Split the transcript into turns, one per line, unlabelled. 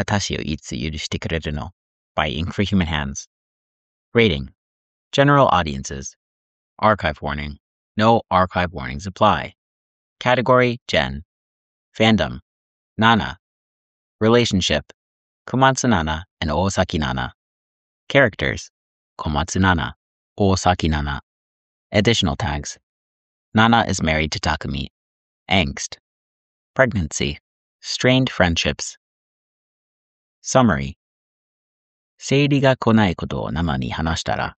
Atashi o itsu yurushite kureru no by Ink for Human Hands. Rating General audiences. Archive warning. No archive warnings apply. Category Gen. Fandom Nana. Relationship Komatsu Nana and Osaki Nana. Characters Komatsu Nana, Osaki Nana. Additional tags Nana is married to Takumi. Angst. Pregnancy. Strained friendships. Summary. 生理が来ないことを生に話したら